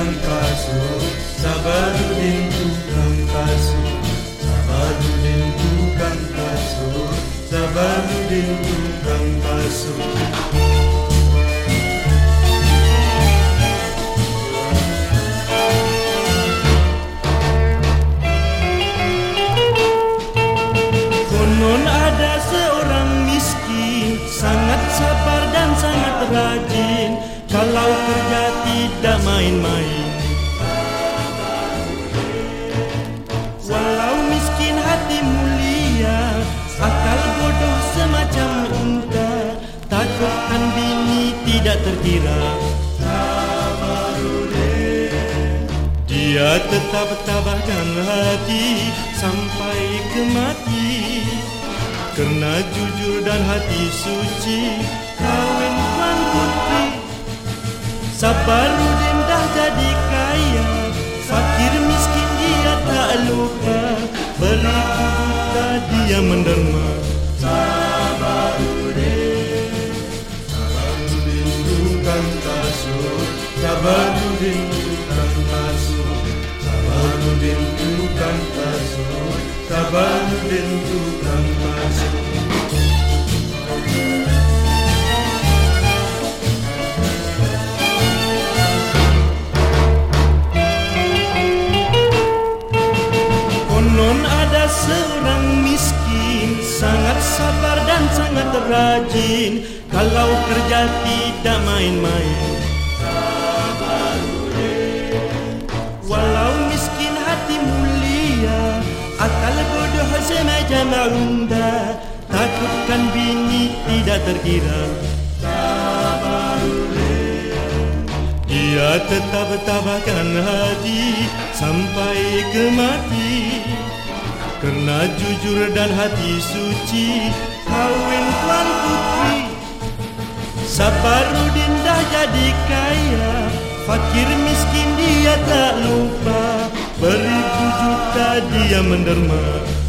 tangkasu sabadu dingku tangkasu sabar dingku tangkasu sabadu dingku tangkasu Takutkan bini tidak terkira. Dia tetap tabahkan hati Sampai ke mati. Kerana jujur dan hati suci Kawin tuan putri. Sabarudin dah jadi kaya Fakir miskin dia tak lupa. Beri buta dia menderma Kalau kerja tidak main-main semacam unta Takutkan bini tidak terkira. Dia tetap tabahkan hati sampai ke mati. Kerana jujur dan hati suci Kawin tuan putri. Sabarudin dah jadi kaya Fakir miskin dia tak lupa. Beribu juta dia menderma